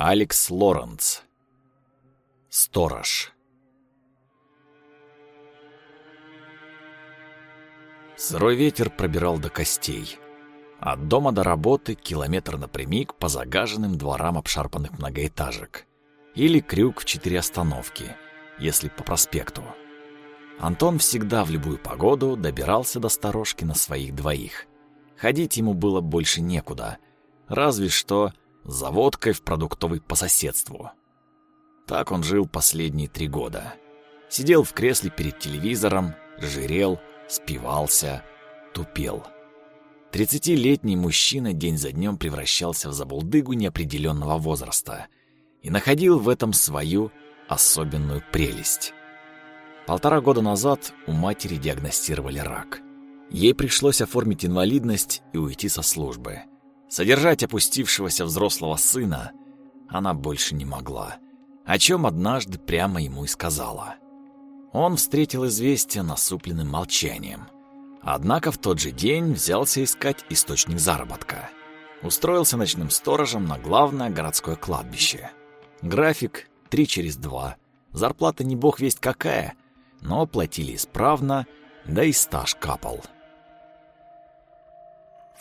Алекс Лоренц. Сторож. Сырой ветер пробирал до костей. От дома до работы километр напрямик по загаженным дворам обшарпанных многоэтажек. Или крюк в четыре остановки, если по проспекту. Антон всегда в любую погоду добирался до сторожки на своих двоих. Ходить ему было больше некуда, разве что за водкой в продуктовый по соседству. Так он жил последние три года. Сидел в кресле перед телевизором, жирел, спивался, тупел. Тридцатилетний мужчина день за днем превращался в забулдыгу неопределенного возраста и находил в этом свою особенную прелесть. Полтора года назад у матери диагностировали рак. Ей пришлось оформить инвалидность и уйти со службы. Содержать опустившегося взрослого сына она больше не могла, о чем однажды прямо ему и сказала. Он встретил известие насупленным молчанием. Однако в тот же день взялся искать источник заработка. Устроился ночным сторожем на главное городское кладбище. График три через два. Зарплата не бог весть какая — но платили исправно, да и стаж капал.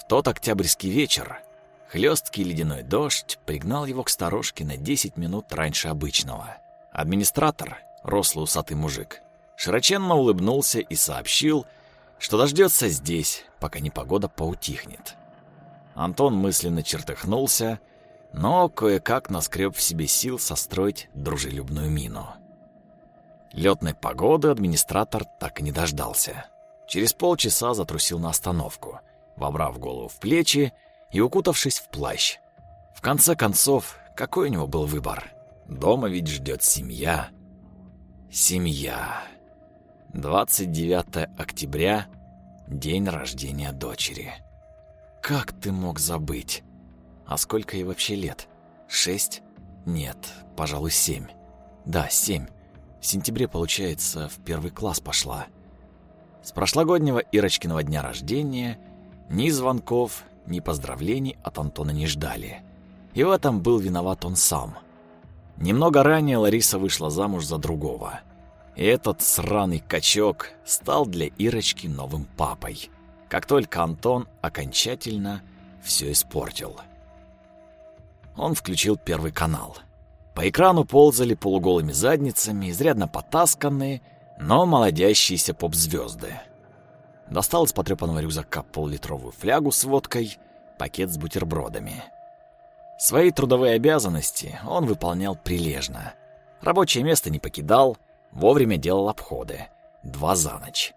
Тот октябрьский вечер хлесткий ледяной дождь пригнал его к сторожке на 10 минут раньше обычного. Администратор, рослый усатый мужик, широченно улыбнулся и сообщил, что дождется здесь, пока непогода поутихнет. Антон мысленно чертыхнулся, но кое-как наскреб в себе сил состроить дружелюбную мину. Летной погоды администратор так и не дождался. Через полчаса затрусил на остановку, вобрав голову в плечи и укутавшись в плащ. В конце концов, какой у него был выбор? Дома ведь ждет семья. Семья. 29 октября, день рождения дочери. Как ты мог забыть? А сколько ей вообще лет? Шесть? Нет, пожалуй, семь. Да, семь. В сентябре, получается, в первый класс пошла. С прошлогоднего Ирочкиного дня рождения ни звонков, ни поздравлений от Антона не ждали. И в этом был виноват он сам. Немного ранее Лариса вышла замуж за другого. И этот сраный качок стал для Ирочки новым папой. Как только Антон окончательно все испортил. Он включил первый канал – по экрану ползали полуголыми задницами, изрядно потасканные, но молодящиеся поп-звезды. Достал из потрепанного рюкзака поллитровую флягу с водкой, пакет с бутербродами. Свои трудовые обязанности он выполнял прилежно. Рабочее место не покидал, вовремя делал обходы. Два за ночь.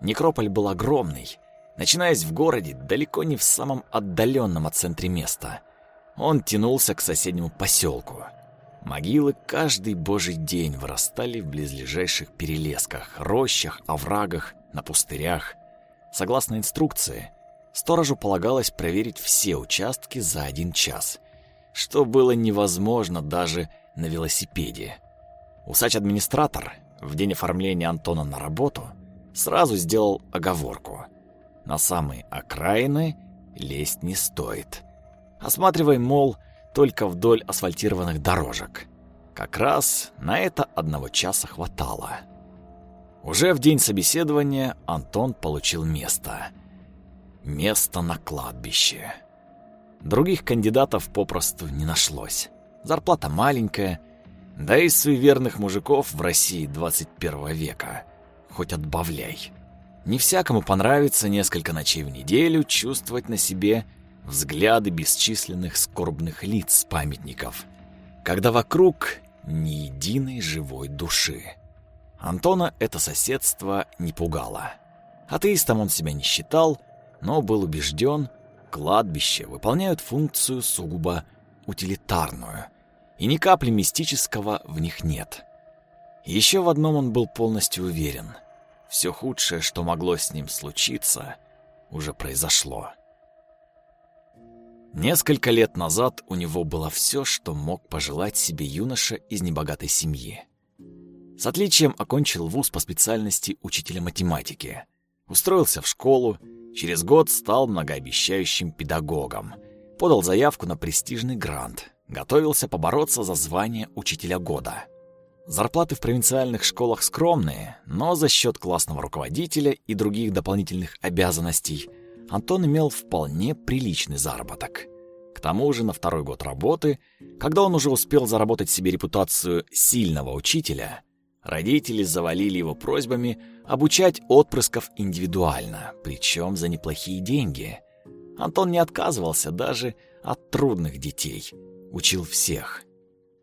Некрополь был огромный, начинаясь в городе, далеко не в самом отдаленном от центре места. Он тянулся к соседнему поселку — Могилы каждый божий день вырастали в близлежащих перелесках, рощах, оврагах, на пустырях. Согласно инструкции, сторожу полагалось проверить все участки за один час, что было невозможно даже на велосипеде. Усач-администратор в день оформления Антона на работу сразу сделал оговорку. На самые окраины лезть не стоит. Осматривай, мол, только вдоль асфальтированных дорожек. Как раз на это одного часа хватало. Уже в день собеседования Антон получил место. Место на кладбище. Других кандидатов попросту не нашлось. Зарплата маленькая, да и суеверных мужиков в России 21 века. Хоть отбавляй. Не всякому понравится несколько ночей в неделю чувствовать на себе взгляды бесчисленных скорбных лиц памятников, когда вокруг ни единой живой души. Антона это соседство не пугало. Атеистом он себя не считал, но был убежден, кладбища выполняют функцию сугубо утилитарную, и ни капли мистического в них нет. Еще в одном он был полностью уверен. Все худшее, что могло с ним случиться, уже произошло. Несколько лет назад у него было все, что мог пожелать себе юноша из небогатой семьи. С отличием окончил вуз по специальности учителя математики. Устроился в школу, через год стал многообещающим педагогом. Подал заявку на престижный грант, готовился побороться за звание учителя года. Зарплаты в провинциальных школах скромные, но за счет классного руководителя и других дополнительных обязанностей Антон имел вполне приличный заработок. К тому же на второй год работы, когда он уже успел заработать себе репутацию сильного учителя, родители завалили его просьбами обучать отпрысков индивидуально, причем за неплохие деньги. Антон не отказывался даже от трудных детей, учил всех.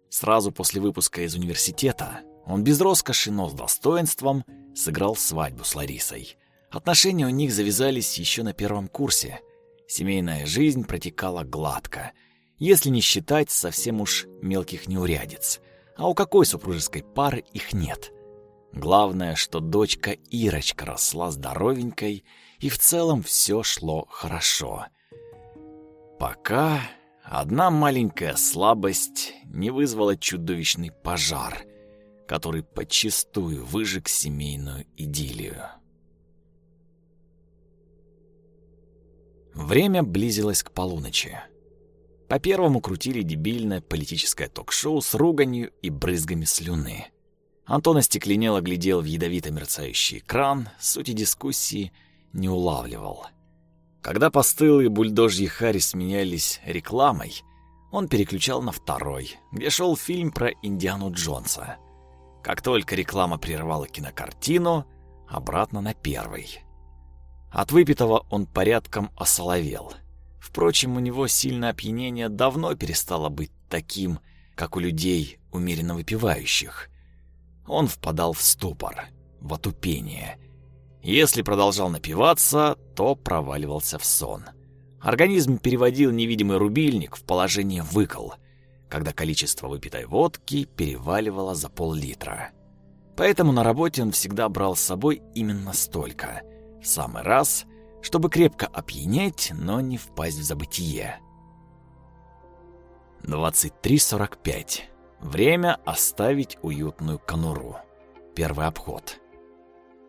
Сразу после выпуска из университета он без роскоши, но с достоинством сыграл свадьбу с Ларисой. Отношения у них завязались еще на первом курсе. Семейная жизнь протекала гладко, если не считать совсем уж мелких неурядиц. А у какой супружеской пары их нет? Главное, что дочка Ирочка росла здоровенькой, и в целом все шло хорошо. Пока одна маленькая слабость не вызвала чудовищный пожар, который подчистую выжег семейную идиллию. Время близилось к полуночи. По первому крутили дебильное политическое ток-шоу с руганью и брызгами слюны. Антон остекленело глядел в ядовито мерцающий экран, сути дискуссии не улавливал. Когда постылые бульдожьи хари сменялись рекламой, он переключал на второй, где шел фильм про Индиану Джонса. Как только реклама прервала кинокартину, обратно на первый. От выпитого он порядком осоловел. Впрочем, у него сильное опьянение давно перестало быть таким, как у людей, умеренно выпивающих. Он впадал в ступор, в отупение. Если продолжал напиваться, то проваливался в сон. Организм переводил невидимый рубильник в положение выкол, когда количество выпитой водки переваливало за пол-литра. Поэтому на работе он всегда брал с собой именно столько — в самый раз, чтобы крепко опьянеть, но не впасть в забытие. 23.45. Время оставить уютную конуру. Первый обход.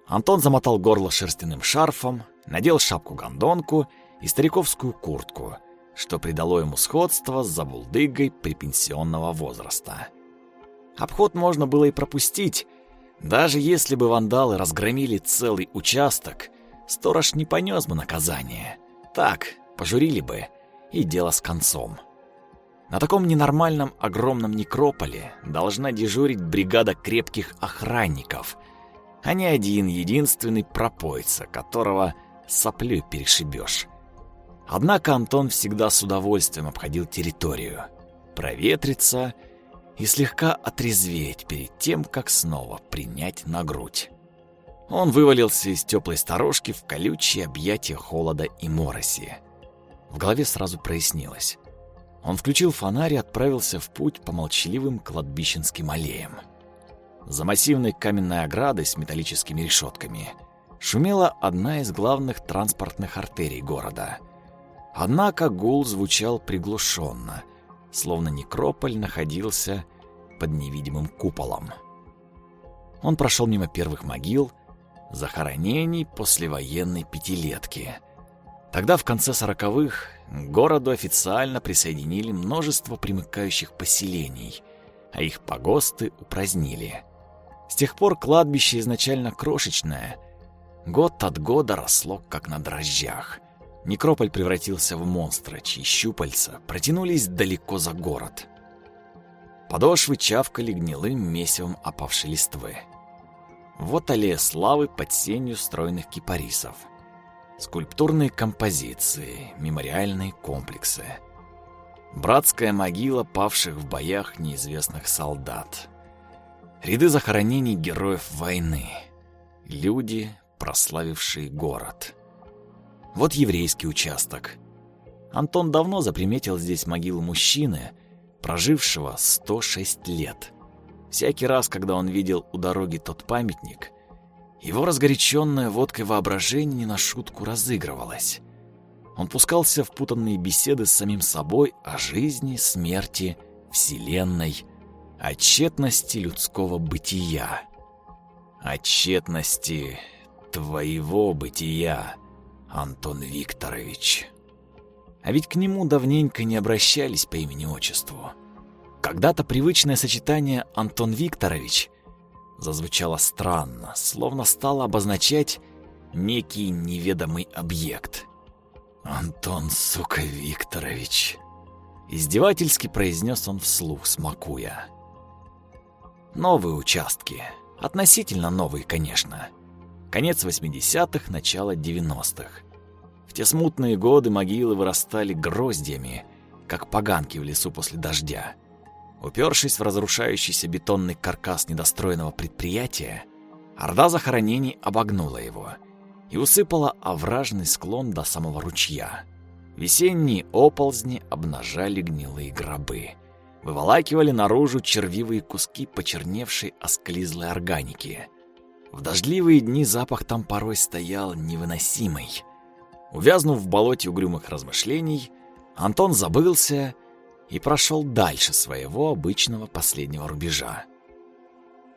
Антон замотал горло шерстяным шарфом, надел шапку-гондонку и стариковскую куртку, что придало ему сходство с забулдыгой припенсионного возраста. Обход можно было и пропустить, даже если бы вандалы разгромили целый участок сторож не понес бы наказание. Так, пожурили бы, и дело с концом. На таком ненормальном огромном некрополе должна дежурить бригада крепких охранников, а не один единственный пропойца, которого соплю перешибешь. Однако Антон всегда с удовольствием обходил территорию, проветриться и слегка отрезветь перед тем, как снова принять на грудь. Он вывалился из теплой сторожки в колючие объятия холода и мороси. В голове сразу прояснилось. Он включил фонарь и отправился в путь по молчаливым кладбищенским аллеям. За массивной каменной оградой с металлическими решетками шумела одна из главных транспортных артерий города. Однако гул звучал приглушенно, словно некрополь находился под невидимым куполом. Он прошел мимо первых могил, захоронений послевоенной пятилетки. Тогда, в конце сороковых, городу официально присоединили множество примыкающих поселений, а их погосты упразднили. С тех пор кладбище изначально крошечное, год от года росло, как на дрожжах. Некрополь превратился в монстра, чьи щупальца протянулись далеко за город. Подошвы чавкали гнилым месивом опавшей листвы. Вот аллея славы под сенью стройных кипарисов. Скульптурные композиции, мемориальные комплексы. Братская могила павших в боях неизвестных солдат. Ряды захоронений героев войны. Люди, прославившие город. Вот еврейский участок. Антон давно заприметил здесь могилу мужчины, прожившего 106 лет. Всякий раз, когда он видел у дороги тот памятник, его разгоряченное водкой воображение не на шутку разыгрывалось. Он пускался в путанные беседы с самим собой о жизни, смерти, вселенной, о тщетности людского бытия. О тщетности твоего бытия, Антон Викторович. А ведь к нему давненько не обращались по имени-отчеству. Когда-то привычное сочетание «Антон Викторович» зазвучало странно, словно стало обозначать некий неведомый объект. «Антон, сука, Викторович!» Издевательски произнес он вслух, смакуя. Новые участки. Относительно новые, конечно. Конец 80-х, начало 90-х. В те смутные годы могилы вырастали гроздьями, как поганки в лесу после дождя. Упершись в разрушающийся бетонный каркас недостроенного предприятия, орда захоронений обогнула его и усыпала овражный склон до самого ручья. Весенние оползни обнажали гнилые гробы, выволакивали наружу червивые куски почерневшей осклизлой органики. В дождливые дни запах там порой стоял невыносимый. Увязнув в болоте угрюмых размышлений, Антон забылся и прошел дальше своего обычного последнего рубежа.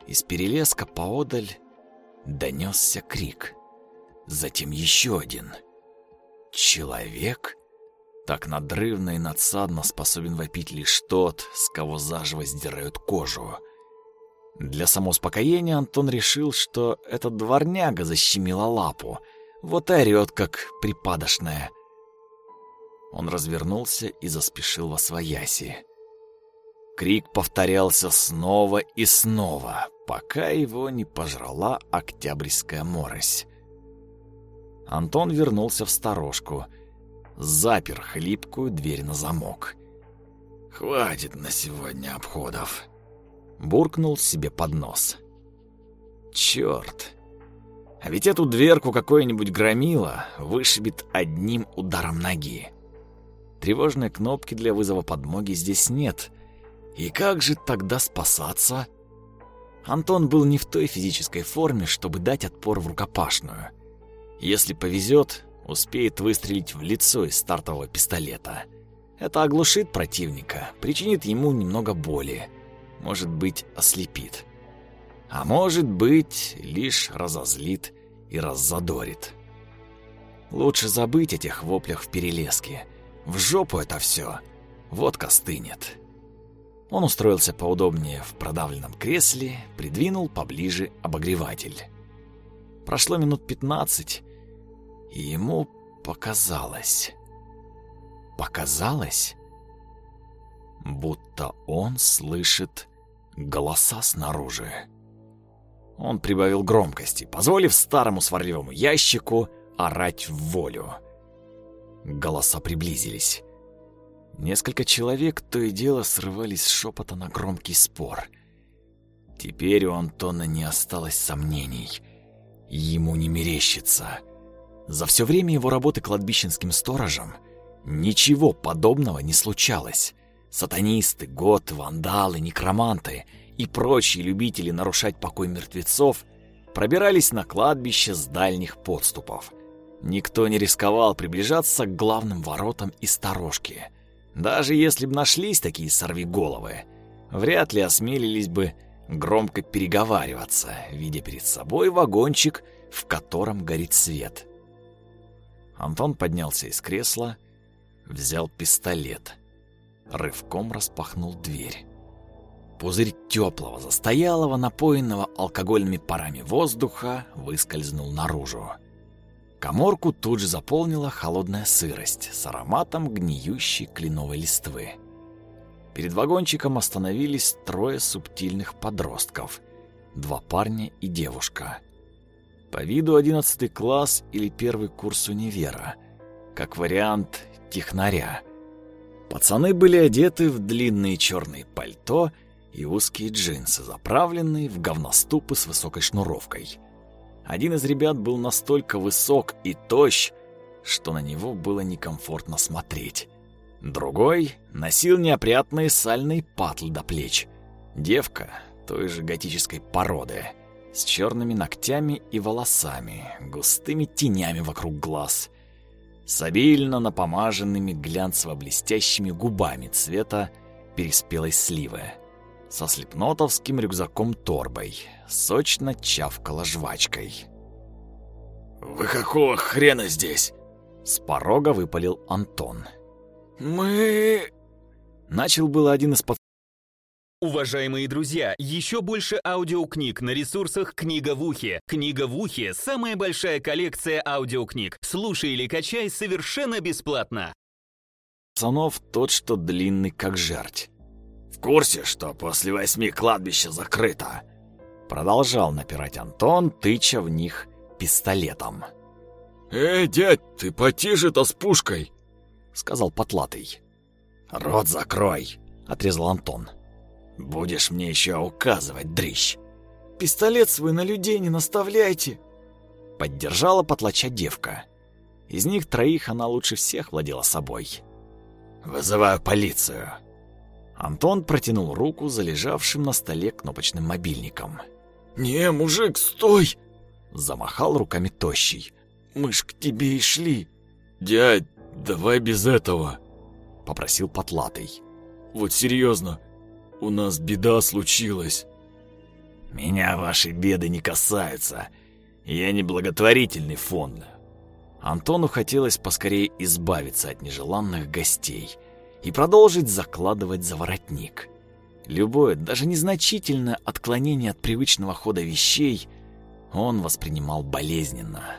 Из перелеска поодаль донесся крик. Затем еще один. Человек? Так надрывно и надсадно способен вопить лишь тот, с кого заживо сдирают кожу. Для самоуспокоения Антон решил, что этот дворняга защемила лапу, вот и орёт, как припадочная. Он развернулся и заспешил во свояси. Крик повторялся снова и снова, пока его не пожрала октябрьская морось. Антон вернулся в сторожку, запер хлипкую дверь на замок. «Хватит на сегодня обходов», — буркнул себе под нос. «Чёрт! А ведь эту дверку какое-нибудь громило вышибет одним ударом ноги». Тревожной кнопки для вызова подмоги здесь нет. И как же тогда спасаться? Антон был не в той физической форме, чтобы дать отпор в рукопашную. Если повезет, успеет выстрелить в лицо из стартового пистолета. Это оглушит противника, причинит ему немного боли, может быть, ослепит. А может быть, лишь разозлит и раззадорит. Лучше забыть о тех воплях в перелеске – в жопу это все. Водка стынет. Он устроился поудобнее в продавленном кресле, придвинул поближе обогреватель. Прошло минут пятнадцать, и ему показалось... Показалось, будто он слышит голоса снаружи. Он прибавил громкости, позволив старому сварливому ящику орать в волю. Голоса приблизились. Несколько человек то и дело срывались с шепота на громкий спор. Теперь у Антона не осталось сомнений. Ему не мерещится. За все время его работы кладбищенским сторожем ничего подобного не случалось. Сатанисты, готы, вандалы, некроманты и прочие любители нарушать покой мертвецов пробирались на кладбище с дальних подступов – Никто не рисковал приближаться к главным воротам и сторожке. Даже если бы нашлись такие сорвиголовы, вряд ли осмелились бы громко переговариваться, видя перед собой вагончик, в котором горит свет. Антон поднялся из кресла, взял пистолет, рывком распахнул дверь. Пузырь теплого, застоялого, напоенного алкогольными парами воздуха выскользнул наружу. Коморку тут же заполнила холодная сырость с ароматом гниющей кленовой листвы. Перед вагончиком остановились трое субтильных подростков, два парня и девушка. По виду одиннадцатый класс или первый курс универа, как вариант технаря. Пацаны были одеты в длинные черные пальто и узкие джинсы, заправленные в говноступы с высокой шнуровкой – один из ребят был настолько высок и тощ, что на него было некомфортно смотреть. Другой носил неопрятные сальные патлы до плеч. Девка той же готической породы, с черными ногтями и волосами, густыми тенями вокруг глаз, с обильно напомаженными глянцево-блестящими губами цвета переспелой сливы, со слепнотовским рюкзаком-торбой, сочно чавкала жвачкой. «Вы какого хрена здесь?» С порога выпалил Антон. «Мы...» Начал было один из Уважаемые друзья, еще больше аудиокниг на ресурсах «Книга в ухе». «Книга в ухе» — самая большая коллекция аудиокниг. Слушай или качай совершенно бесплатно. Пацанов тот, что длинный, как жерть. В курсе, что после восьми кладбище закрыто? Продолжал напирать Антон, тыча в них пистолетом. «Эй, дядь, ты потише-то с пушкой!» Сказал потлатый. «Рот закрой!» — отрезал Антон. Будешь мне еще указывать, дрищ. Пистолет свой на людей не наставляйте. Поддержала потлача девка. Из них троих она лучше всех владела собой. Вызываю полицию. Антон протянул руку за лежавшим на столе кнопочным мобильником. «Не, мужик, стой!» Замахал руками тощий. «Мы ж к тебе и шли!» «Дядь, давай без этого!» Попросил потлатый. «Вот серьезно, у нас беда случилась. Меня ваши беды не касаются. Я не благотворительный фонд. Антону хотелось поскорее избавиться от нежеланных гостей и продолжить закладывать за воротник. Любое, даже незначительное отклонение от привычного хода вещей он воспринимал болезненно.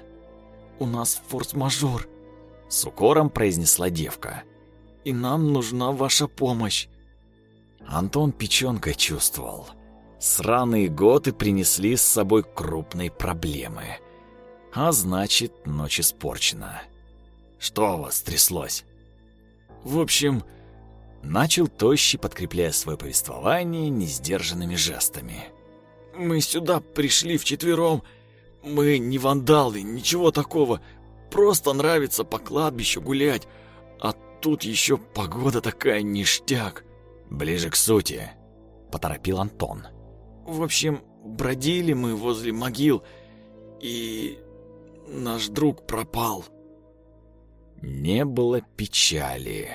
«У нас форс-мажор», — с укором произнесла девка. «И нам нужна ваша помощь. Антон печенкой чувствовал. Сраные годы принесли с собой крупные проблемы. А значит, ночь испорчена. Что у вас тряслось? В общем, начал Тощий, подкрепляя свое повествование несдержанными жестами. Мы сюда пришли вчетвером. Мы не вандалы, ничего такого. Просто нравится по кладбищу гулять. А тут еще погода такая ништяк. «Ближе к сути», — поторопил Антон. «В общем, бродили мы возле могил, и наш друг пропал». Не было печали.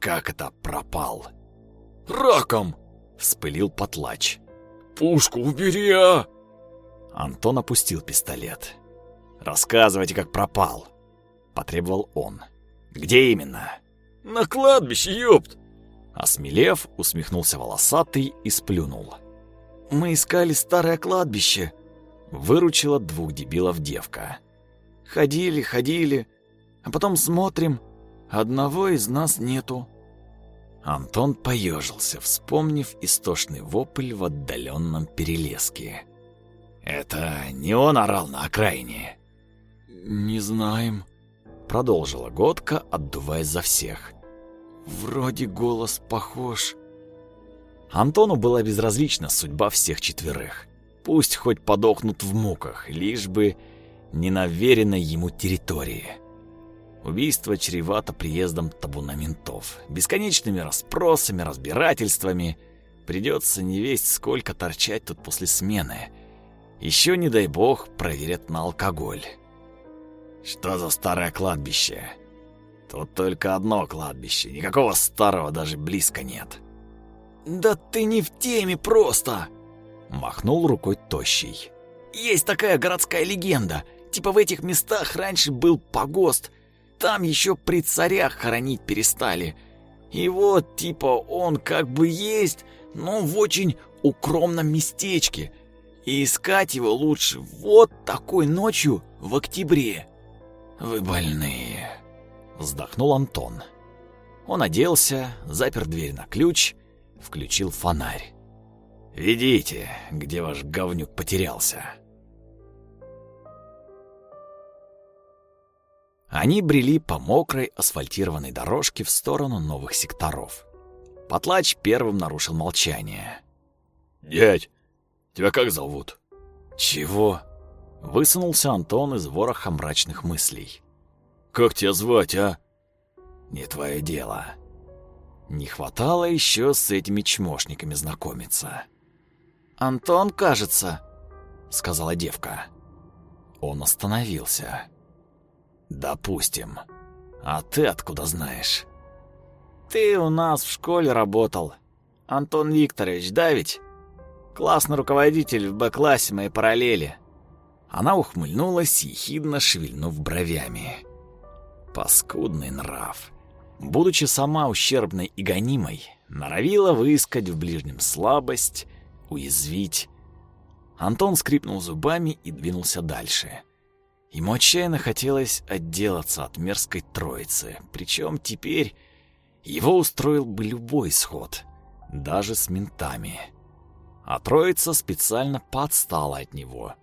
«Как это пропал?» «Раком!» — вспылил потлач. «Пушку убери, а!» Антон опустил пистолет. «Рассказывайте, как пропал», — потребовал он. «Где именно?» «На кладбище, ёпт!» Осмелев, усмехнулся волосатый и сплюнул. «Мы искали старое кладбище», — выручила двух дебилов девка. «Ходили, ходили, а потом смотрим, одного из нас нету». Антон поежился, вспомнив истошный вопль в отдаленном перелеске. «Это не он орал на окраине?» «Не знаем», — продолжила Годка, отдуваясь за всех. Вроде голос похож. Антону была безразлична судьба всех четверых. Пусть хоть подохнут в муках, лишь бы не на веренной ему территории. Убийство чревато приездом табуна ментов, бесконечными расспросами, разбирательствами. Придется не весть сколько торчать тут после смены. Еще, не дай бог, проверят на алкоголь. Что за старое кладбище? Тут только одно кладбище, никакого старого даже близко нет. «Да ты не в теме просто!» Махнул рукой тощий. «Есть такая городская легенда. Типа в этих местах раньше был погост. Там еще при царях хоронить перестали. И вот, типа, он как бы есть, но в очень укромном местечке. И искать его лучше вот такой ночью в октябре. Вы больные вздохнул Антон. Он оделся, запер дверь на ключ, включил фонарь. «Ведите, где ваш говнюк потерялся». Они брели по мокрой асфальтированной дорожке в сторону новых секторов. Потлач первым нарушил молчание. «Дядь, тебя как зовут?» «Чего?» Высунулся Антон из вороха мрачных мыслей. Как тебя звать, а?» «Не твое дело. Не хватало еще с этими чмошниками знакомиться». «Антон, кажется», — сказала девка. Он остановился. «Допустим. А ты откуда знаешь?» «Ты у нас в школе работал. Антон Викторович, да ведь? Классный руководитель в Б-классе моей параллели». Она ухмыльнулась, ехидно шевельнув бровями. Паскудный нрав. Будучи сама ущербной и гонимой, Норовила выискать в ближнем слабость, уязвить. Антон скрипнул зубами и двинулся дальше. Ему отчаянно хотелось отделаться от мерзкой троицы, причем теперь его устроил бы любой исход, даже с ментами. А троица специально подстала от него.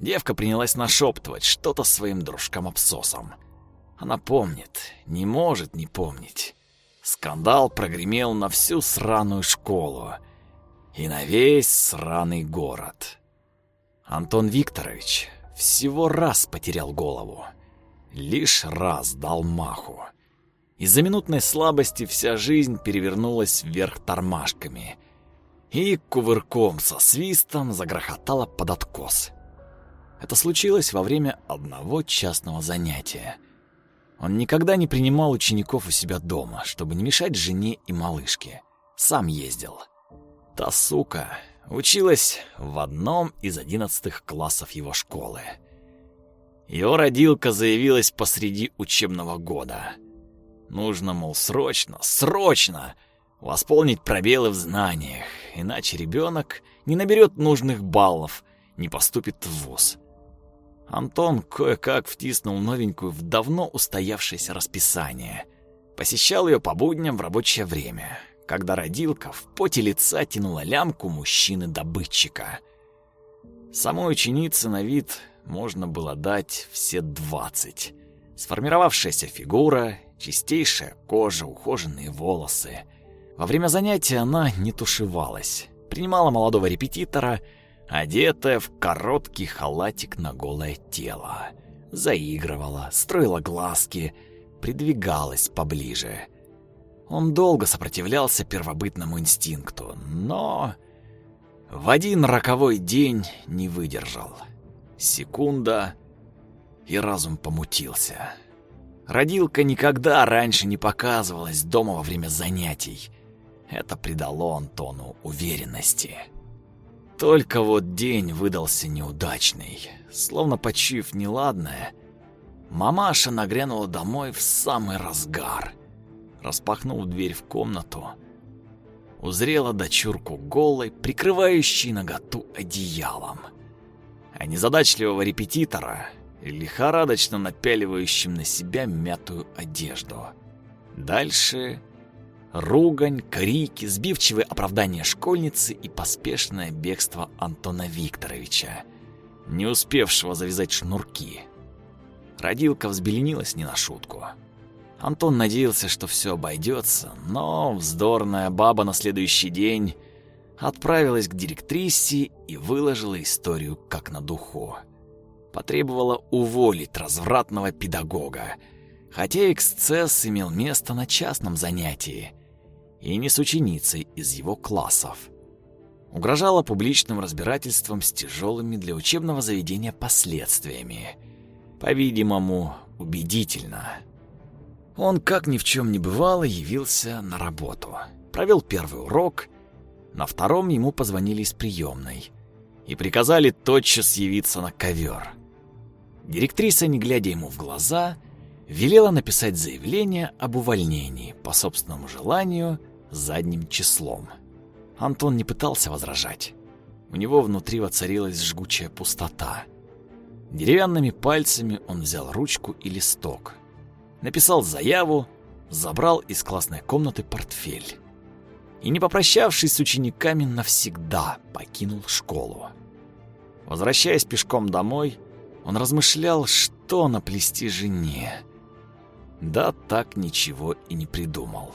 Девка принялась нашептывать что-то своим дружкам-обсосам. Она помнит, не может не помнить. Скандал прогремел на всю сраную школу и на весь сраный город. Антон Викторович всего раз потерял голову. Лишь раз дал маху. Из-за минутной слабости вся жизнь перевернулась вверх тормашками и кувырком со свистом загрохотала под откос. Это случилось во время одного частного занятия. Он никогда не принимал учеников у себя дома, чтобы не мешать жене и малышке. Сам ездил. Та сука училась в одном из одиннадцатых классов его школы. Его родилка заявилась посреди учебного года. Нужно, мол, срочно, срочно восполнить пробелы в знаниях, иначе ребенок не наберет нужных баллов, не поступит в вуз. Антон кое-как втиснул новенькую в давно устоявшееся расписание. Посещал ее по будням в рабочее время, когда родилка в поте лица тянула лямку мужчины-добытчика. Самой ученице на вид можно было дать все двадцать. Сформировавшаяся фигура, чистейшая кожа, ухоженные волосы. Во время занятия она не тушевалась, принимала молодого репетитора, одетая в короткий халатик на голое тело. Заигрывала, строила глазки, придвигалась поближе. Он долго сопротивлялся первобытному инстинкту, но в один роковой день не выдержал. Секунда, и разум помутился. Родилка никогда раньше не показывалась дома во время занятий. Это придало Антону уверенности. Только вот день выдался неудачный. Словно почуяв неладное, мамаша нагрянула домой в самый разгар. Распахнул дверь в комнату, узрела дочурку голой, прикрывающей наготу одеялом а незадачливого репетитора, лихорадочно напяливающим на себя мятую одежду. Дальше ругань, крики, сбивчивые оправдания школьницы и поспешное бегство Антона Викторовича, не успевшего завязать шнурки. Родилка взбеленилась не на шутку. Антон надеялся, что все обойдется, но вздорная баба на следующий день отправилась к директрисе и выложила историю как на духу. Потребовала уволить развратного педагога, хотя эксцесс имел место на частном занятии и не с ученицей из его классов. Угрожала публичным разбирательством с тяжелыми для учебного заведения последствиями. По-видимому, убедительно. Он, как ни в чем не бывало, явился на работу. Провел первый урок на втором ему позвонили из приемной и приказали тотчас явиться на ковер. Директриса, не глядя ему в глаза, велела написать заявление об увольнении по собственному желанию задним числом. Антон не пытался возражать. У него внутри воцарилась жгучая пустота. Деревянными пальцами он взял ручку и листок. Написал заяву, забрал из классной комнаты портфель и, не попрощавшись с учениками, навсегда покинул школу. Возвращаясь пешком домой, он размышлял, что наплести жене. Да так ничего и не придумал.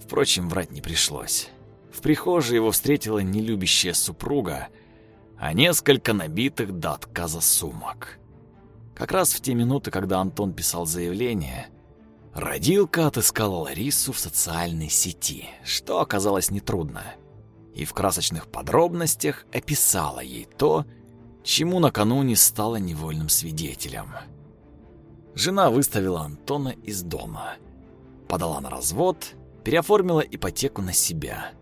Впрочем, врать не пришлось. В прихожей его встретила нелюбящая супруга, а несколько набитых до отказа сумок. Как раз в те минуты, когда Антон писал заявление, Родилка отыскала Ларису в социальной сети, что оказалось нетрудно, и в красочных подробностях описала ей то, чему накануне стала невольным свидетелем. Жена выставила Антона из дома, подала на развод, переоформила ипотеку на себя.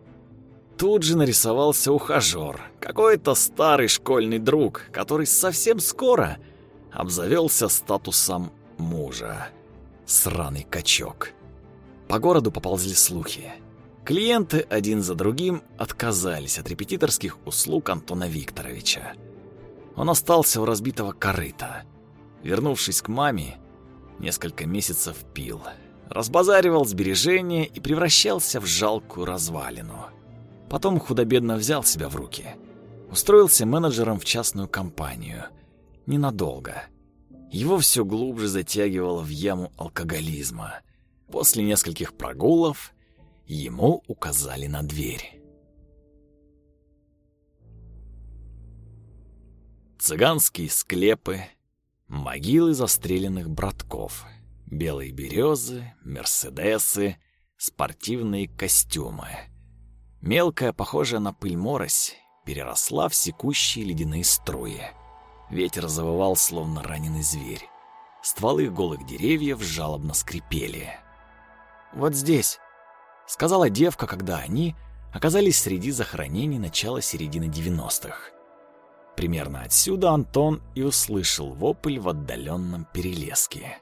Тут же нарисовался ухажер, какой-то старый школьный друг, который совсем скоро обзавелся статусом мужа. Сраный качок. По городу поползли слухи. Клиенты один за другим отказались от репетиторских услуг Антона Викторовича. Он остался у разбитого корыта. Вернувшись к маме, несколько месяцев пил, разбазаривал сбережения и превращался в жалкую развалину. Потом худо-бедно взял себя в руки. Устроился менеджером в частную компанию. Ненадолго. Его все глубже затягивало в яму алкоголизма. После нескольких прогулов ему указали на дверь. Цыганские склепы, могилы застреленных братков, белые березы, мерседесы, спортивные костюмы. Мелкая, похожая на пыль морось, переросла в секущие ледяные струи. Ветер завывал, словно раненый зверь. Стволы голых деревьев жалобно скрипели. «Вот здесь», — сказала девка, когда они оказались среди захоронений начала-середины девяностых. Примерно отсюда Антон и услышал вопль в отдаленном перелеске.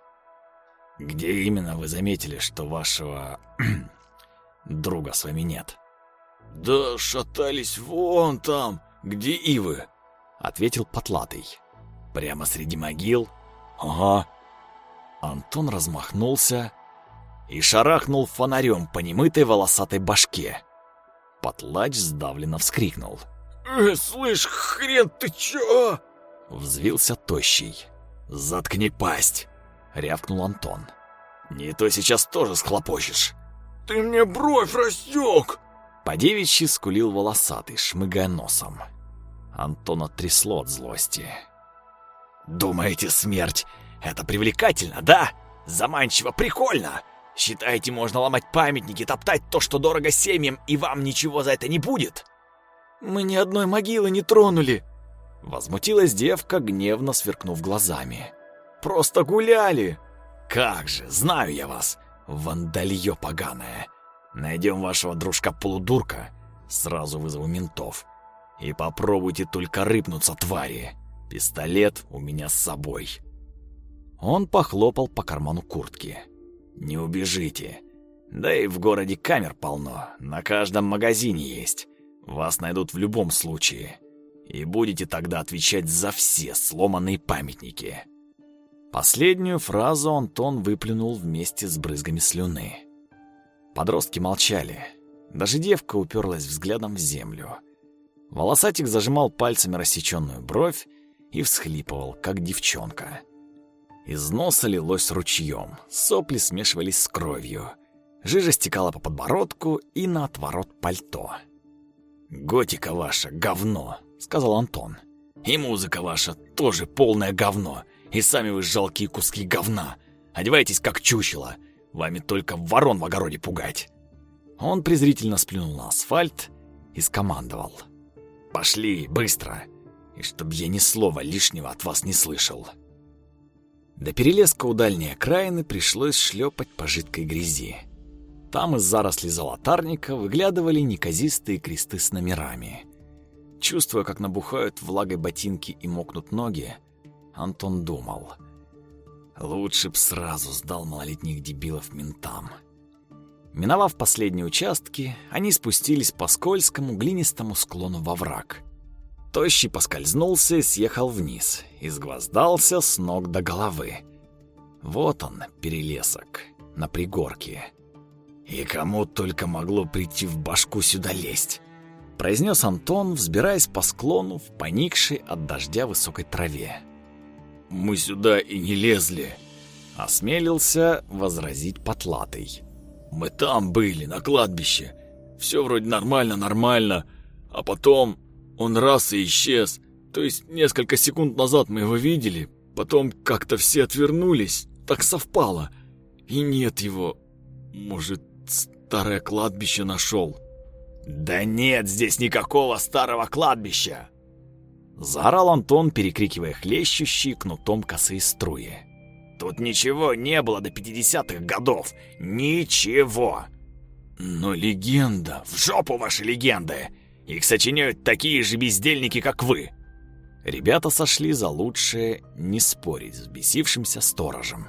«Где именно вы заметили, что вашего друга с вами нет?» «Да шатались вон там, где ивы», — ответил Потлатый. «Прямо среди могил?» «Ага». Антон размахнулся и шарахнул фонарем по немытой волосатой башке. Потлач сдавленно вскрикнул. «Э, слышь, хрен ты чё?» Взвился тощий. «Заткни пасть!» — рявкнул Антон. «Не то сейчас тоже схлопочешь!» «Ты мне бровь рассек!» По девичьи скулил волосатый, шмыгая носом. Антона трясло от злости. «Думаете, смерть — это привлекательно, да? Заманчиво, прикольно! Считаете, можно ломать памятники, топтать то, что дорого семьям, и вам ничего за это не будет?» «Мы ни одной могилы не тронули!» Возмутилась девка, гневно сверкнув глазами. «Просто гуляли!» «Как же, знаю я вас, вандалье поганое!» Найдем вашего дружка-полудурка, сразу вызову ментов. И попробуйте только рыпнуться, твари. Пистолет у меня с собой. Он похлопал по карману куртки. Не убежите. Да и в городе камер полно, на каждом магазине есть. Вас найдут в любом случае. И будете тогда отвечать за все сломанные памятники. Последнюю фразу Антон выплюнул вместе с брызгами слюны. Подростки молчали. Даже девка уперлась взглядом в землю. Волосатик зажимал пальцами рассеченную бровь и всхлипывал, как девчонка. Из носа лилось ручьем, сопли смешивались с кровью. Жижа стекала по подбородку и на отворот пальто. «Готика ваша — говно», — сказал Антон. «И музыка ваша тоже полное говно, и сами вы жалкие куски говна. Одевайтесь как чучело, Вами только ворон в огороде пугать. Он презрительно сплюнул на асфальт и скомандовал. «Пошли, быстро, и чтоб я ни слова лишнего от вас не слышал». До перелеска у дальней окраины пришлось шлепать по жидкой грязи. Там из зарослей золотарника выглядывали неказистые кресты с номерами. Чувствуя, как набухают влагой ботинки и мокнут ноги, Антон думал — Лучше б сразу сдал малолетних дебилов ментам. Миновав последние участки, они спустились по скользкому глинистому склону во враг. Тощий поскользнулся и съехал вниз, изгвоздался с ног до головы. Вот он, перелесок, на пригорке. «И кому только могло прийти в башку сюда лезть?» произнес Антон, взбираясь по склону в поникшей от дождя высокой траве мы сюда и не лезли», — осмелился возразить Потлатый. «Мы там были, на кладбище. Все вроде нормально-нормально, а потом он раз и исчез. То есть несколько секунд назад мы его видели, потом как-то все отвернулись, так совпало. И нет его. Может, старое кладбище нашел?» «Да нет здесь никакого старого кладбища!» Заорал Антон, перекрикивая хлещущие кнутом косые струи. «Тут ничего не было до 50-х годов! Ничего!» «Но легенда! В жопу ваши легенды! Их сочиняют такие же бездельники, как вы!» Ребята сошли за лучшее не спорить с бесившимся сторожем.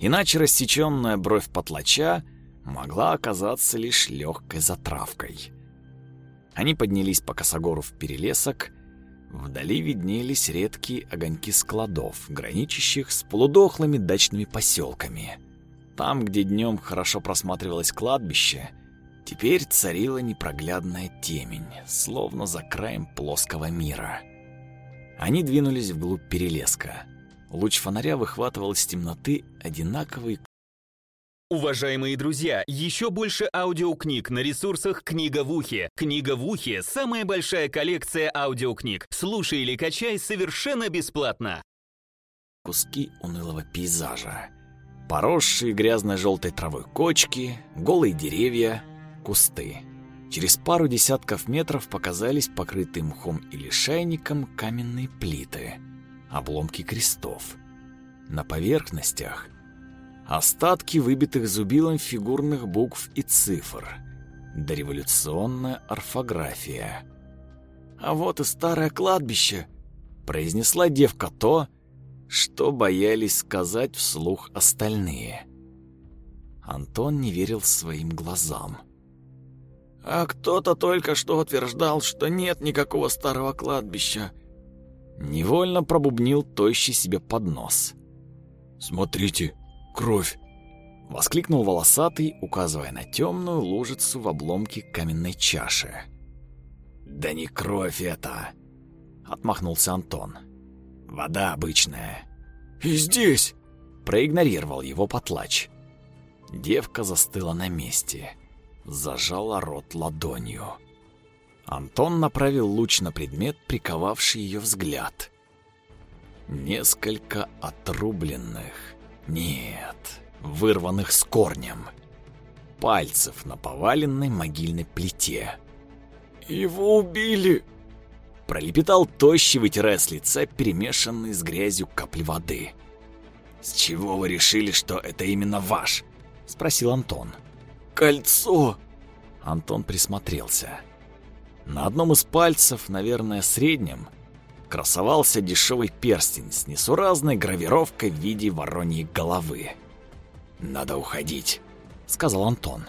Иначе рассеченная бровь потлача могла оказаться лишь легкой затравкой. Они поднялись по косогору в перелесок, вдали виднелись редкие огоньки складов, граничащих с полудохлыми дачными поселками. Там, где днем хорошо просматривалось кладбище, теперь царила непроглядная темень, словно за краем плоского мира. Они двинулись вглубь перелеска. Луч фонаря выхватывал из темноты одинаковый Уважаемые друзья, еще больше аудиокниг на ресурсах «Книга в ухе». «Книга в ухе» — самая большая коллекция аудиокниг. Слушай или качай совершенно бесплатно. Куски унылого пейзажа. Поросшие грязно-желтой травой кочки, голые деревья, кусты. Через пару десятков метров показались покрытые мхом или шайником каменные плиты, обломки крестов. На поверхностях остатки выбитых зубилом фигурных букв и цифр, дореволюционная орфография. «А вот и старое кладбище», — произнесла девка то, что боялись сказать вслух остальные. Антон не верил своим глазам. «А кто-то только что утверждал, что нет никакого старого кладбища», Невольно пробубнил тощий себе под нос. «Смотрите, кровь!» Воскликнул волосатый, указывая на темную лужицу в обломке каменной чаши. «Да не кровь это!» Отмахнулся Антон. «Вода обычная». «И здесь!» Проигнорировал его потлач. Девка застыла на месте. Зажала рот ладонью. Антон направил луч на предмет, приковавший ее взгляд. Несколько отрубленных, нет, вырванных с корнем, пальцев на поваленной могильной плите. «Его убили!» Пролепетал тощий, вытирая с лица перемешанные с грязью капли воды. «С чего вы решили, что это именно ваш?» — спросил Антон. «Кольцо!» Антон присмотрелся. На одном из пальцев, наверное, среднем, красовался дешевый перстень с несуразной гравировкой в виде вороньей головы. «Надо уходить», — сказал Антон.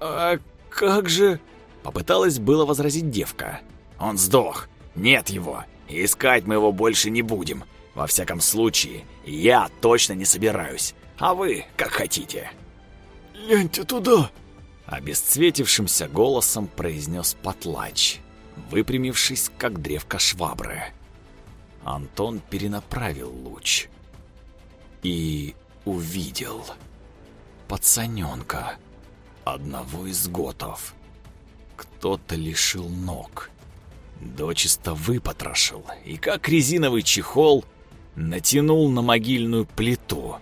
«А как же...» — попыталась было возразить девка. «Он сдох. Нет его. искать мы его больше не будем. Во всяком случае, я точно не собираюсь. А вы как хотите». «Гляньте туда!» Обесцветившимся голосом произнес потлач, выпрямившись, как древко швабры. Антон перенаправил луч и увидел пацаненка, одного из готов. Кто-то лишил ног, дочисто выпотрошил и, как резиновый чехол, натянул на могильную плиту,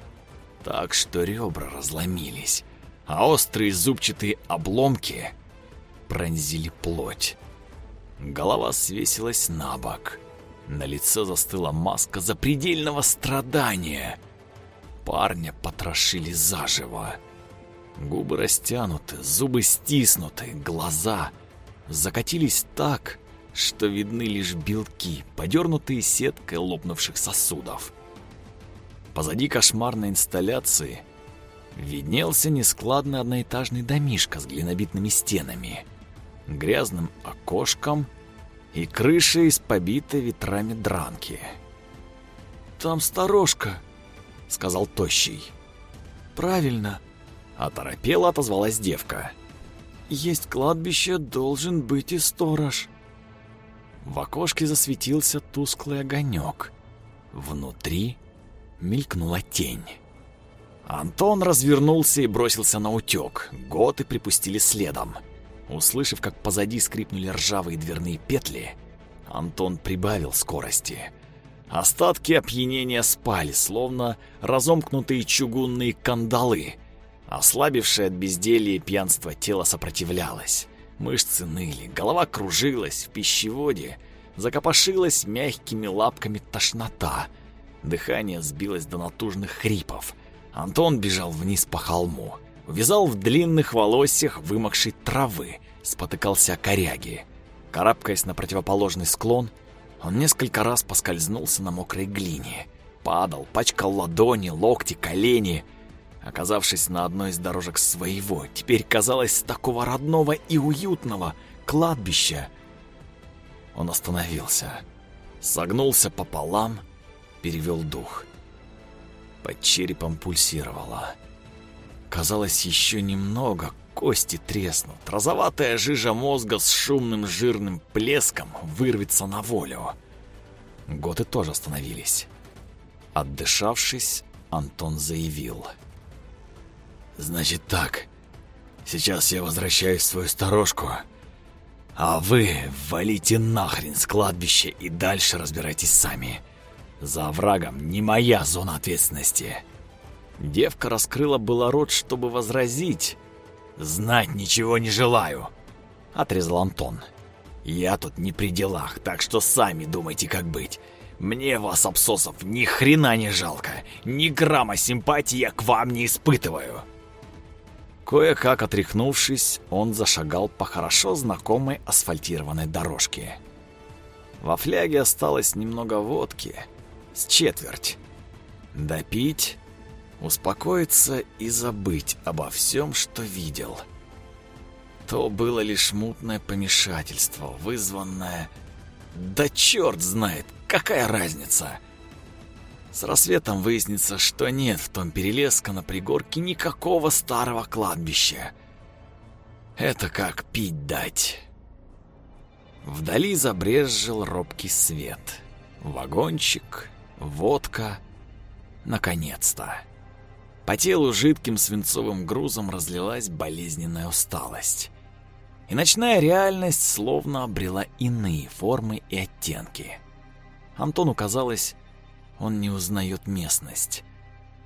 так что ребра разломились а острые зубчатые обломки пронзили плоть. Голова свесилась на бок. На лице застыла маска запредельного страдания. Парня потрошили заживо. Губы растянуты, зубы стиснуты, глаза закатились так, что видны лишь белки, подернутые сеткой лопнувших сосудов. Позади кошмарной инсталляции виднелся нескладный одноэтажный домишка с глинобитными стенами, грязным окошком и крышей из побитой ветрами дранки. «Там сторожка», — сказал Тощий. «Правильно», — оторопела отозвалась девка. «Есть кладбище, должен быть и сторож». В окошке засветился тусклый огонек. Внутри мелькнула тень. Антон развернулся и бросился на утек. Готы припустили следом. Услышав, как позади скрипнули ржавые дверные петли, Антон прибавил скорости. Остатки опьянения спали, словно разомкнутые чугунные кандалы. Ослабившее от безделья и пьянства тело сопротивлялось. Мышцы ныли, голова кружилась в пищеводе, закопошилась мягкими лапками тошнота. Дыхание сбилось до натужных хрипов. Антон бежал вниз по холму, увязал в длинных волосьях вымокшей травы, спотыкался о коряги. Карабкаясь на противоположный склон, он несколько раз поскользнулся на мокрой глине, падал, пачкал ладони, локти, колени. оказавшись на одной из дорожек своего, теперь казалось такого родного и уютного кладбища. Он остановился, согнулся пополам, перевел дух. Под черепом пульсировало. Казалось, еще немного, кости треснут. Розоватая жижа мозга с шумным жирным плеском вырвется на волю. Готы тоже остановились. Отдышавшись, Антон заявил. «Значит так, сейчас я возвращаюсь в свою сторожку, а вы валите нахрен с кладбища и дальше разбирайтесь сами. За врагом не моя зона ответственности». Девка раскрыла было рот, чтобы возразить. «Знать ничего не желаю», — отрезал Антон. «Я тут не при делах, так что сами думайте, как быть. Мне вас, обсосов, ни хрена не жалко. Ни грамма симпатии я к вам не испытываю». Кое-как отряхнувшись, он зашагал по хорошо знакомой асфальтированной дорожке. Во фляге осталось немного водки, с четверть. Допить, успокоиться и забыть обо всем, что видел. То было лишь мутное помешательство, вызванное... Да черт знает, какая разница! С рассветом выяснится, что нет в том перелеска на пригорке никакого старого кладбища. Это как пить дать. Вдали забрезжил робкий свет. Вагончик, водка. Наконец-то. По телу жидким свинцовым грузом разлилась болезненная усталость. И ночная реальность словно обрела иные формы и оттенки. Антону казалось, он не узнает местность.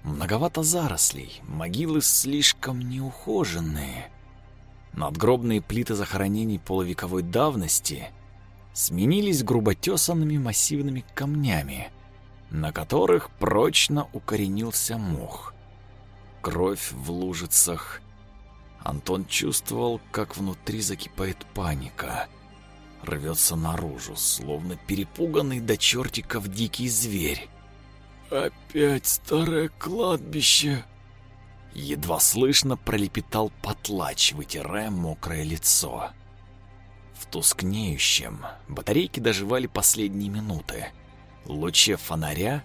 Многовато зарослей, могилы слишком неухоженные. Надгробные плиты захоронений полувековой давности сменились груботесанными массивными камнями, на которых прочно укоренился мох. Кровь в лужицах. Антон чувствовал, как внутри закипает паника. Рвется наружу, словно перепуганный до чертиков дикий зверь. «Опять старое кладбище!» Едва слышно пролепетал потлач, вытирая мокрое лицо. В тускнеющем батарейки доживали последние минуты. Луче фонаря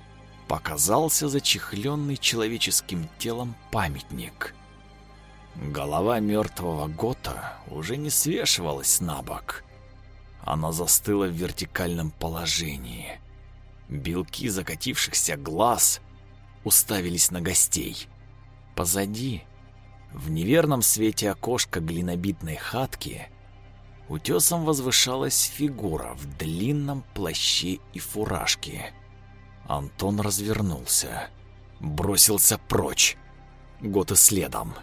показался зачехленный человеческим телом памятник. Голова мертвого Гота уже не свешивалась на бок. Она застыла в вертикальном положении — Белки закатившихся глаз уставились на гостей. Позади, в неверном свете окошка глинобитной хатки, утесом возвышалась фигура в длинном плаще и фуражке. Антон развернулся, бросился прочь, год и следом.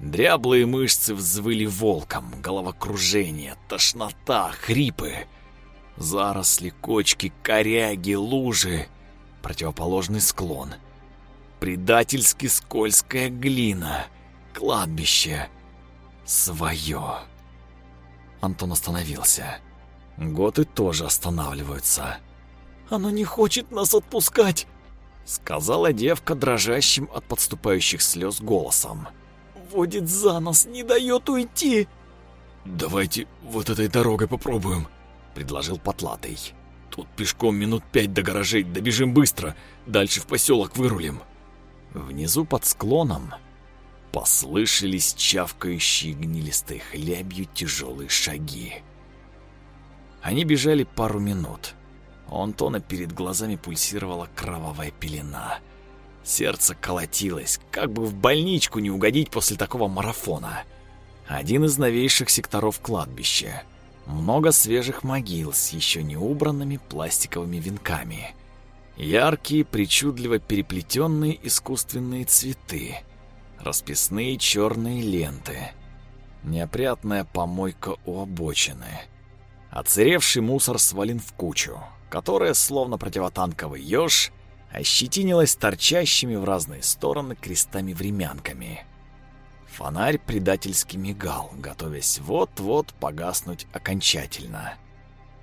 Дряблые мышцы взвыли волком, головокружение, тошнота, хрипы — Заросли, кочки, коряги, лужи. Противоположный склон. Предательски скользкая глина. Кладбище. Свое. Антон остановился. Готы тоже останавливаются. «Оно не хочет нас отпускать!» Сказала девка дрожащим от подступающих слез голосом. «Водит за нос, не дает уйти!» «Давайте вот этой дорогой попробуем», предложил Потлатый. Тут пешком минут пять до гаражей, добежим быстро, дальше в поселок вырулим. Внизу под склоном послышались чавкающие гнилистой хлябью тяжелые шаги. Они бежали пару минут. У Антона перед глазами пульсировала кровавая пелена. Сердце колотилось, как бы в больничку не угодить после такого марафона. Один из новейших секторов кладбища — много свежих могил с еще не убранными пластиковыми венками. Яркие, причудливо переплетенные искусственные цветы. Расписные черные ленты. Неопрятная помойка у обочины. Оцаревший мусор свален в кучу, которая, словно противотанковый еж, ощетинилась торчащими в разные стороны крестами-времянками. Фонарь предательски мигал, готовясь вот-вот погаснуть окончательно.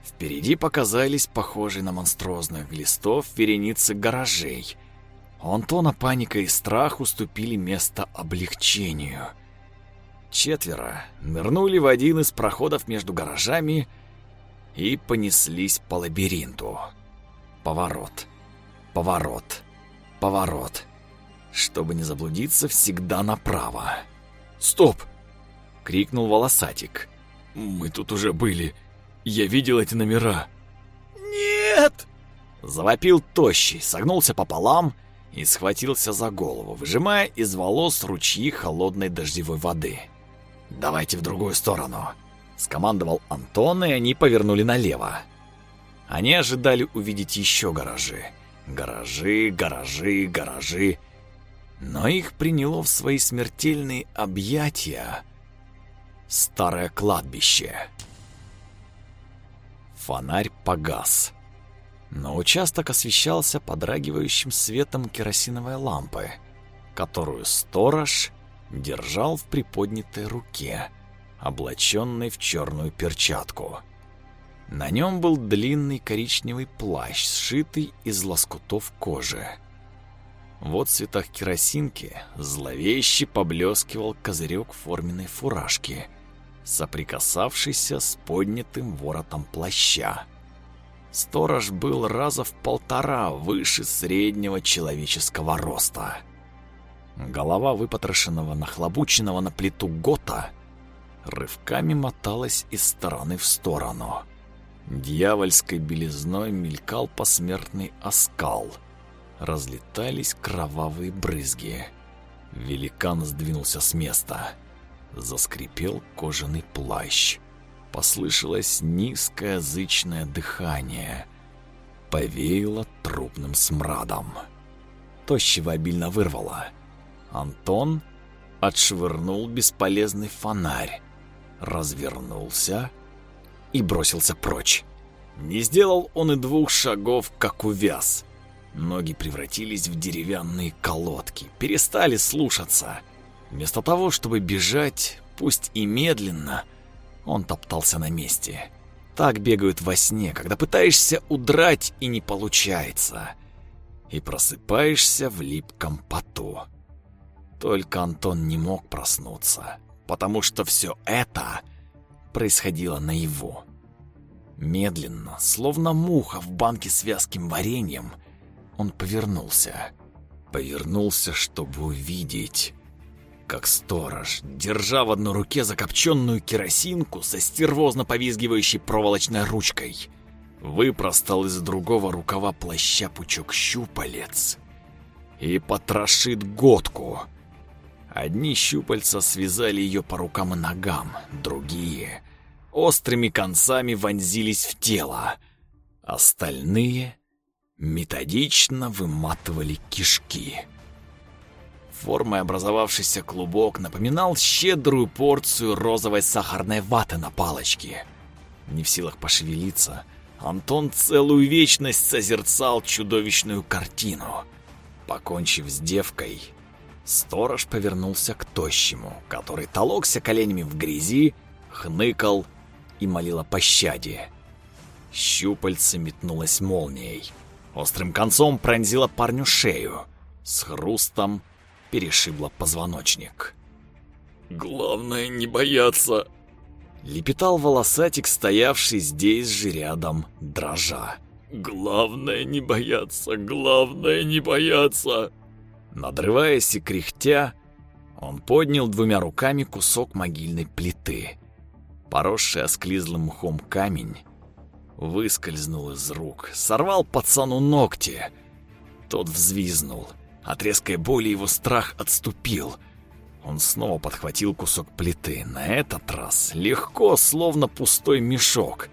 Впереди показались похожие на монструозных глистов вереницы гаражей. У Антона паника и страх уступили место облегчению. Четверо нырнули в один из проходов между гаражами и понеслись по лабиринту. Поворот, поворот, поворот. Чтобы не заблудиться, всегда направо. «Стоп!» — крикнул волосатик. «Мы тут уже были. Я видел эти номера». «Нет!» Завопил тощий, согнулся пополам и схватился за голову, выжимая из волос ручьи холодной дождевой воды. «Давайте в другую сторону», — скомандовал Антон, и они повернули налево. Они ожидали увидеть еще гаражи. Гаражи, гаражи, гаражи. Но их приняло в свои смертельные объятия старое кладбище. Фонарь погас но участок освещался подрагивающим светом керосиновой лампы, которую сторож держал в приподнятой руке, облаченной в черную перчатку. На нем был длинный коричневый плащ, сшитый из лоскутов кожи. В цветах керосинки зловеще поблескивал козырек форменной фуражки, соприкасавшийся с поднятым воротом плаща. Сторож был раза в полтора выше среднего человеческого роста. Голова выпотрошенного, нахлобученного на плиту гота рывками моталась из стороны в сторону. Дьявольской белизной мелькал посмертный оскал. Разлетались кровавые брызги. Великан сдвинулся с места. Заскрипел кожаный плащ. Послышалось низкое зычное дыхание. Повеяло трупным смрадом. Тощего обильно вырвало. Антон отшвырнул бесполезный фонарь, развернулся и бросился прочь. Не сделал он и двух шагов, как увяз. Ноги превратились в деревянные колодки, перестали слушаться. Вместо того, чтобы бежать, пусть и медленно, он топтался на месте. Так бегают во сне, когда пытаешься удрать и не получается. И просыпаешься в липком поту. Только Антон не мог проснуться, потому что все это происходило наяву. Медленно, словно муха в банке с вязким вареньем, он повернулся. Повернулся, чтобы увидеть как сторож, держа в одной руке закопченную керосинку со стервозно повизгивающей проволочной ручкой, выпростал из другого рукава плаща пучок щупалец и потрошит годку. Одни щупальца связали ее по рукам и ногам, другие острыми концами вонзились в тело, остальные методично выматывали кишки. Формой образовавшийся клубок напоминал щедрую порцию розовой сахарной ваты на палочке. Не в силах пошевелиться, Антон целую вечность созерцал чудовищную картину. Покончив с девкой, сторож повернулся к тощему, который толокся коленями в грязи, хныкал и молил о пощаде. Щупальце метнулось молнией. Острым концом пронзило парню шею. С хрустом перешибло позвоночник. «Главное не бояться!» Лепетал волосатик, стоявший здесь же рядом, дрожа. «Главное не бояться! Главное не бояться!» Надрываясь и кряхтя, он поднял двумя руками кусок могильной плиты. Поросший осклизлым мхом камень выскользнул из рук, сорвал пацану ногти. Тот взвизнул — от резкой боли его страх отступил. Он снова подхватил кусок плиты, на этот раз легко, словно пустой мешок.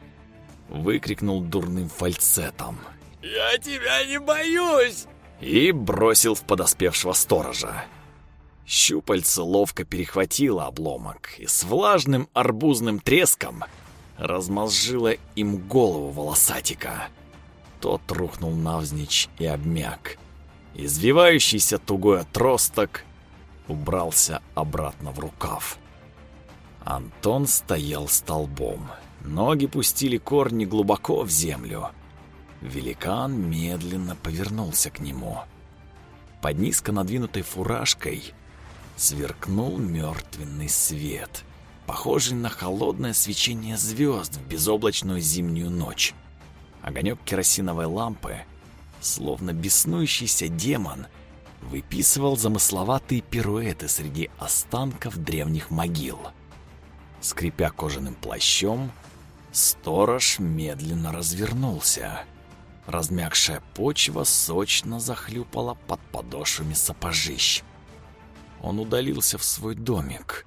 Выкрикнул дурным фальцетом. «Я тебя не боюсь!» И бросил в подоспевшего сторожа. Щупальце ловко перехватило обломок и с влажным арбузным треском размозжило им голову волосатика. Тот рухнул навзничь и обмяк. Извивающийся тугой отросток убрался обратно в рукав. Антон стоял столбом. Ноги пустили корни глубоко в землю. Великан медленно повернулся к нему. Под низко надвинутой фуражкой сверкнул мертвенный свет, похожий на холодное свечение звезд в безоблачную зимнюю ночь. Огонек керосиновой лампы, словно беснующийся демон, выписывал замысловатые пируэты среди останков древних могил. Скрипя кожаным плащом, сторож медленно развернулся. Размягшая почва сочно захлюпала под подошвами сапожищ. Он удалился в свой домик.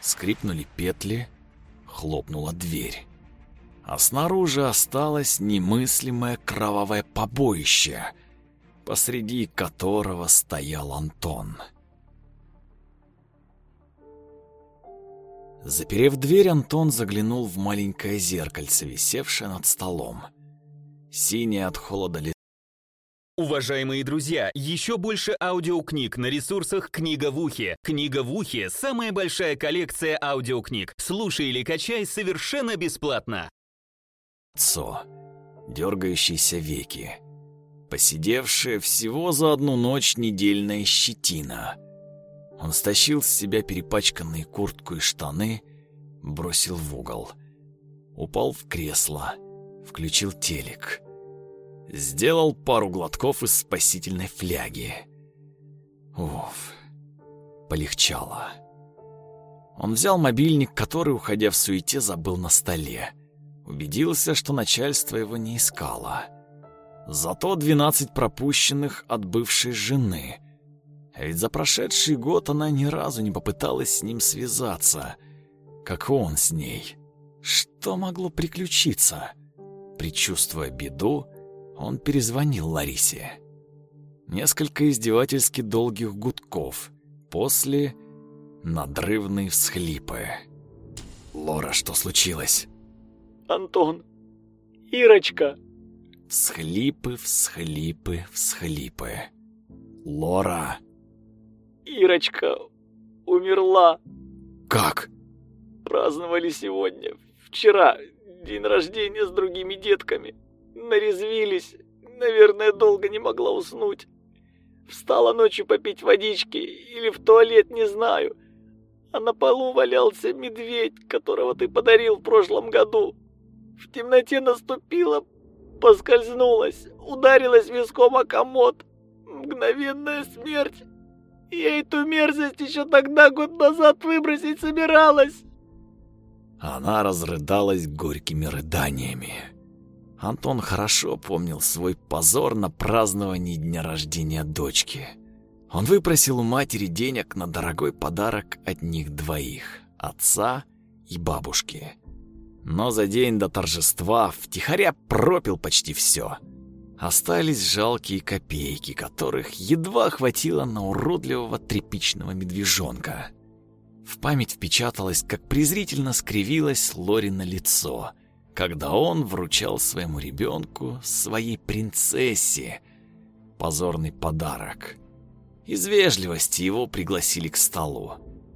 Скрипнули петли, хлопнула дверь. А снаружи осталось немыслимое кровавое побоище, посреди которого стоял Антон. Заперев дверь, Антон заглянул в маленькое зеркальце, висевшее над столом. Синее от холода лицо Уважаемые друзья, еще больше аудиокниг на ресурсах «Книга в ухе». «Книга в ухе» — самая большая коллекция аудиокниг. Слушай или качай совершенно бесплатно. лицо, дергающиеся веки, посидевшая всего за одну ночь недельная щетина. Он стащил с себя перепачканные куртку и штаны, бросил в угол. Упал в кресло, включил телек — Сделал пару глотков из спасительной фляги. Уф, полегчало. Он взял мобильник, который, уходя в суете, забыл на столе. Убедился, что начальство его не искало. Зато 12 пропущенных от бывшей жены. А ведь за прошедший год она ни разу не попыталась с ним связаться, как он с ней. Что могло приключиться? Причувствуя беду, он перезвонил Ларисе. Несколько издевательски долгих гудков. После надрывные всхлипы. «Лора, что случилось?» «Антон! Ирочка!» Всхлипы, всхлипы, всхлипы. «Лора!» «Ирочка умерла!» «Как?» «Праздновали сегодня, вчера, день рождения с другими детками нарезвились. Наверное, долго не могла уснуть. Встала ночью попить водички или в туалет, не знаю. А на полу валялся медведь, которого ты подарил в прошлом году. В темноте наступила, поскользнулась, ударилась виском о комод. Мгновенная смерть. Я эту мерзость еще тогда, год назад, выбросить собиралась. Она разрыдалась горькими рыданиями. Антон хорошо помнил свой позор на праздновании дня рождения дочки. Он выпросил у матери денег на дорогой подарок от них двоих – отца и бабушки. Но за день до торжества втихаря пропил почти все. Остались жалкие копейки, которых едва хватило на уродливого тряпичного медвежонка. В память впечаталось, как презрительно скривилось Лорина лицо – когда он вручал своему ребенку, своей принцессе, позорный подарок. Из вежливости его пригласили к столу.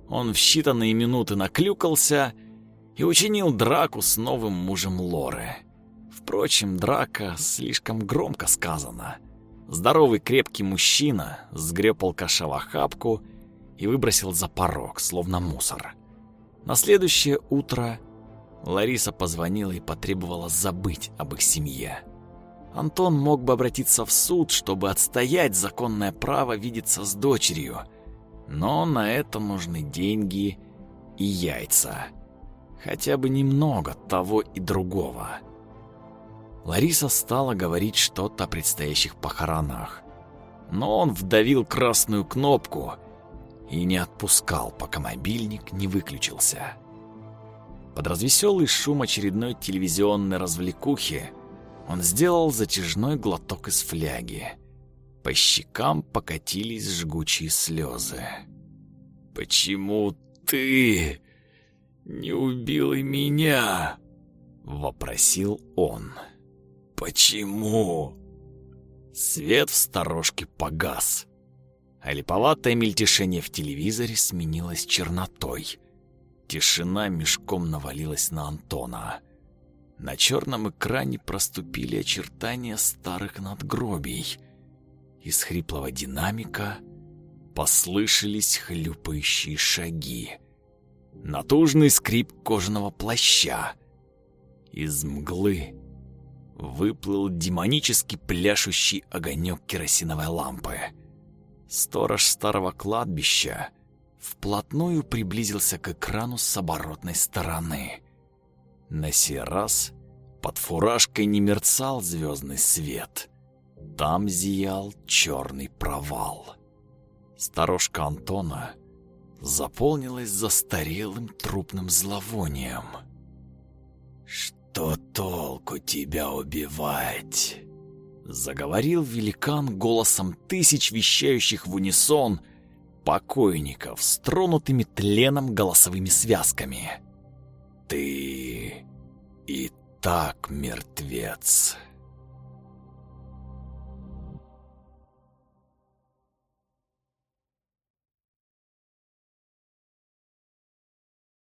Он в считанные минуты наклюкался и учинил драку с новым мужем Лоры. Впрочем, драка слишком громко сказана. Здоровый крепкий мужчина сгреб алкаша в охапку и выбросил за порог, словно мусор. На следующее утро Лариса позвонила и потребовала забыть об их семье. Антон мог бы обратиться в суд, чтобы отстоять законное право видеться с дочерью, но на это нужны деньги и яйца. Хотя бы немного того и другого. Лариса стала говорить что-то о предстоящих похоронах, но он вдавил красную кнопку и не отпускал, пока мобильник не выключился. Под развеселый шум очередной телевизионной развлекухи он сделал затяжной глоток из фляги. По щекам покатились жгучие слезы. «Почему ты не убил и меня?» — вопросил он. «Почему?» Свет в сторожке погас, а липоватое мельтешение в телевизоре сменилось чернотой — Тишина мешком навалилась на Антона. На черном экране проступили очертания старых надгробий. Из хриплого динамика послышались хлюпающие шаги. Натужный скрип кожаного плаща. Из мглы выплыл демонически пляшущий огонек керосиновой лампы. Сторож старого кладбища вплотную приблизился к экрану с оборотной стороны. На сей раз под фуражкой не мерцал звездный свет. Там зиял черный провал. Сторожка Антона заполнилась застарелым трупным зловонием. «Что толку тебя убивать?» Заговорил великан голосом тысяч вещающих в унисон покойников с тронутыми тленом голосовыми связками. «Ты и так мертвец».